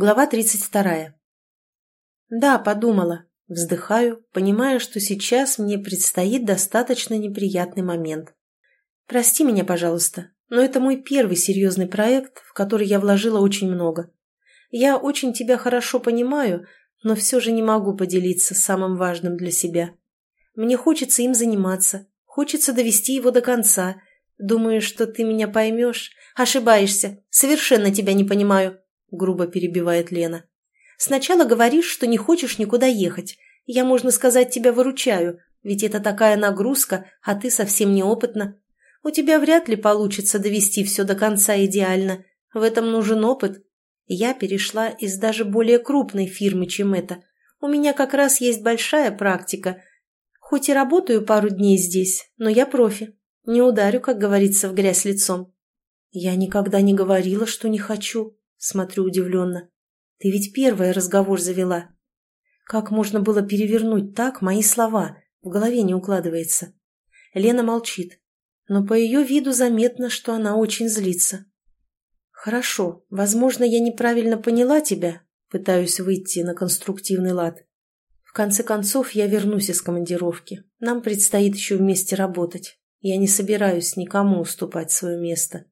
Глава 32. Да, подумала. Вздыхаю, понимая, что сейчас мне предстоит достаточно неприятный момент. Прости меня, пожалуйста, но это мой первый серьезный проект, в который я вложила очень много. Я очень тебя хорошо понимаю, но все же не могу поделиться самым важным для себя. Мне хочется им заниматься, хочется довести его до конца. Думаю, что ты меня поймешь. Ошибаешься, совершенно тебя не понимаю. — грубо перебивает Лена. «Сначала говоришь, что не хочешь никуда ехать. Я, можно сказать, тебя выручаю, ведь это такая нагрузка, а ты совсем неопытна. У тебя вряд ли получится довести все до конца идеально. В этом нужен опыт. Я перешла из даже более крупной фирмы, чем это. У меня как раз есть большая практика. Хоть и работаю пару дней здесь, но я профи. Не ударю, как говорится, в грязь лицом. Я никогда не говорила, что не хочу, Смотрю удивленно. Ты ведь первая разговор завела. Как можно было перевернуть так мои слова? В голове не укладывается. Лена молчит. Но по ее виду заметно, что она очень злится. «Хорошо, возможно, я неправильно поняла тебя», пытаюсь выйти на конструктивный лад. В конце концов, я вернусь из командировки. Нам предстоит еще вместе работать. Я не собираюсь никому уступать свое место.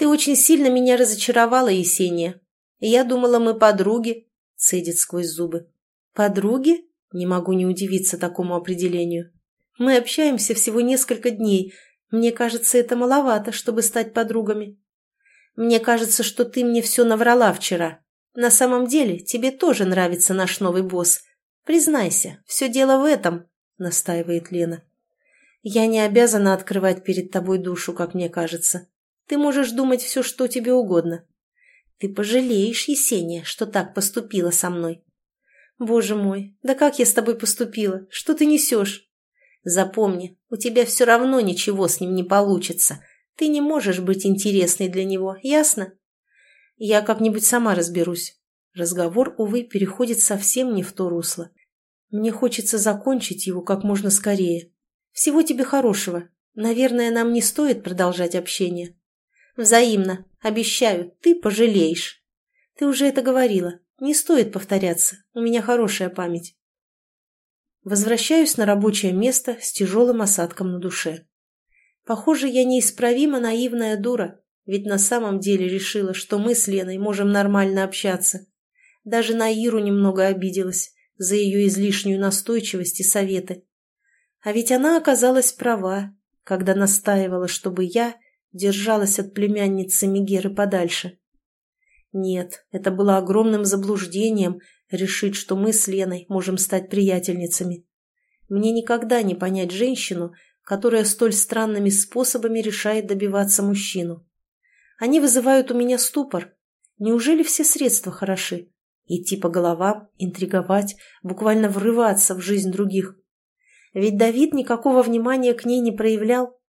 «Ты очень сильно меня разочаровала, Есения. Я думала, мы подруги», — цедит сквозь зубы. «Подруги?» — не могу не удивиться такому определению. «Мы общаемся всего несколько дней. Мне кажется, это маловато, чтобы стать подругами. Мне кажется, что ты мне все наврала вчера. На самом деле тебе тоже нравится наш новый босс. Признайся, все дело в этом», — настаивает Лена. «Я не обязана открывать перед тобой душу, как мне кажется. Ты можешь думать все, что тебе угодно. Ты пожалеешь, Есения, что так поступила со мной. Боже мой, да как я с тобой поступила? Что ты несешь? Запомни, у тебя все равно ничего с ним не получится. Ты не можешь быть интересной для него, ясно? Я как-нибудь сама разберусь. Разговор, увы, переходит совсем не в то русло. Мне хочется закончить его как можно скорее. Всего тебе хорошего. Наверное, нам не стоит продолжать общение. Взаимно. Обещаю, ты пожалеешь. Ты уже это говорила. Не стоит повторяться. У меня хорошая память. Возвращаюсь на рабочее место с тяжелым осадком на душе. Похоже, я неисправимо наивная дура, ведь на самом деле решила, что мы с Леной можем нормально общаться. Даже на Иру немного обиделась за ее излишнюю настойчивость и советы. А ведь она оказалась права, когда настаивала, чтобы я держалась от племянницы Мегеры подальше. Нет, это было огромным заблуждением решить, что мы с Леной можем стать приятельницами. Мне никогда не понять женщину, которая столь странными способами решает добиваться мужчину. Они вызывают у меня ступор. Неужели все средства хороши? Идти по головам, интриговать, буквально врываться в жизнь других. Ведь Давид никакого внимания к ней не проявлял,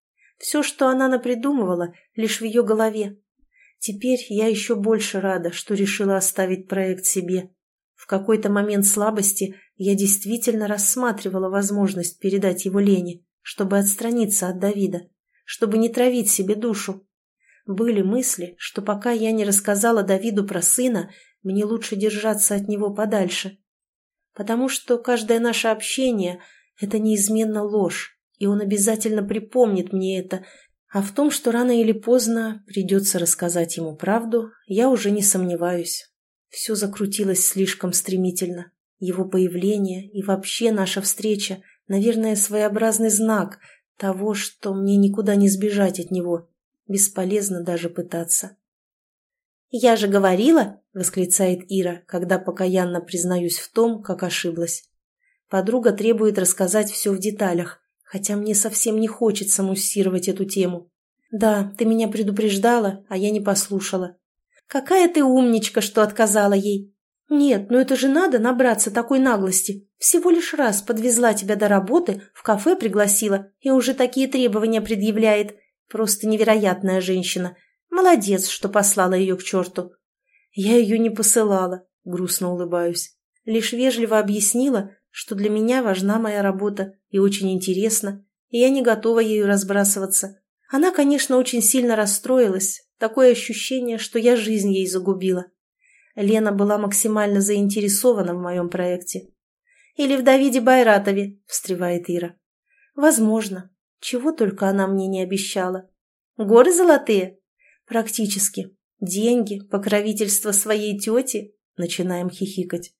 все, что она напридумывала, лишь в ее голове. Теперь я еще больше рада, что решила оставить проект себе. В какой-то момент слабости я действительно рассматривала возможность передать его Лене, чтобы отстраниться от Давида, чтобы не травить себе душу. Были мысли, что пока я не рассказала Давиду про сына, мне лучше держаться от него подальше. Потому что каждое наше общение – это неизменно ложь, и он обязательно припомнит мне это, а в том, что рано или поздно придется рассказать ему правду, я уже не сомневаюсь. Все закрутилось слишком стремительно. Его появление и вообще наша встреча, наверное, своеобразный знак того, что мне никуда не сбежать от него. Бесполезно даже пытаться. «Я же говорила!» — восклицает Ира, когда покаянно признаюсь в том, как ошиблась. Подруга требует рассказать все в деталях, хотя мне совсем не хочется муссировать эту тему. Да, ты меня предупреждала, а я не послушала. Какая ты умничка, что отказала ей. Нет, ну это же надо набраться такой наглости. Всего лишь раз подвезла тебя до работы, в кафе пригласила и уже такие требования предъявляет. Просто невероятная женщина. Молодец, что послала ее к черту. Я ее не посылала, грустно улыбаюсь. Лишь вежливо объяснила, что для меня важна моя работа и очень интересна, и я не готова ею разбрасываться. Она, конечно, очень сильно расстроилась, такое ощущение, что я жизнь ей загубила. Лена была максимально заинтересована в моем проекте. «Или в Давиде Байратове», — встревает Ира. «Возможно. Чего только она мне не обещала. Горы золотые?» «Практически. Деньги, покровительство своей тети?» Начинаем хихикать.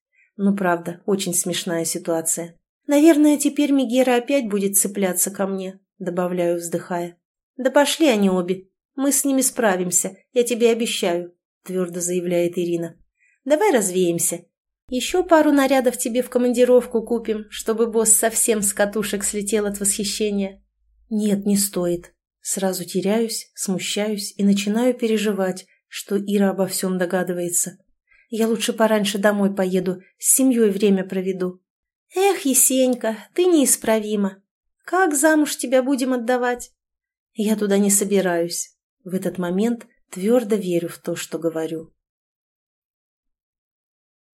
Ну, правда, очень смешная ситуация. «Наверное, теперь Мегера опять будет цепляться ко мне», — добавляю, вздыхая. «Да пошли они обе. Мы с ними справимся, я тебе обещаю», — твердо заявляет Ирина. «Давай развеемся. Еще пару нарядов тебе в командировку купим, чтобы босс совсем с катушек слетел от восхищения». «Нет, не стоит». Сразу теряюсь, смущаюсь и начинаю переживать, что Ира обо всем догадывается. Я лучше пораньше домой поеду, с семьей время проведу. Эх, Есенька, ты неисправима. Как замуж тебя будем отдавать? Я туда не собираюсь. В этот момент твердо верю в то, что говорю.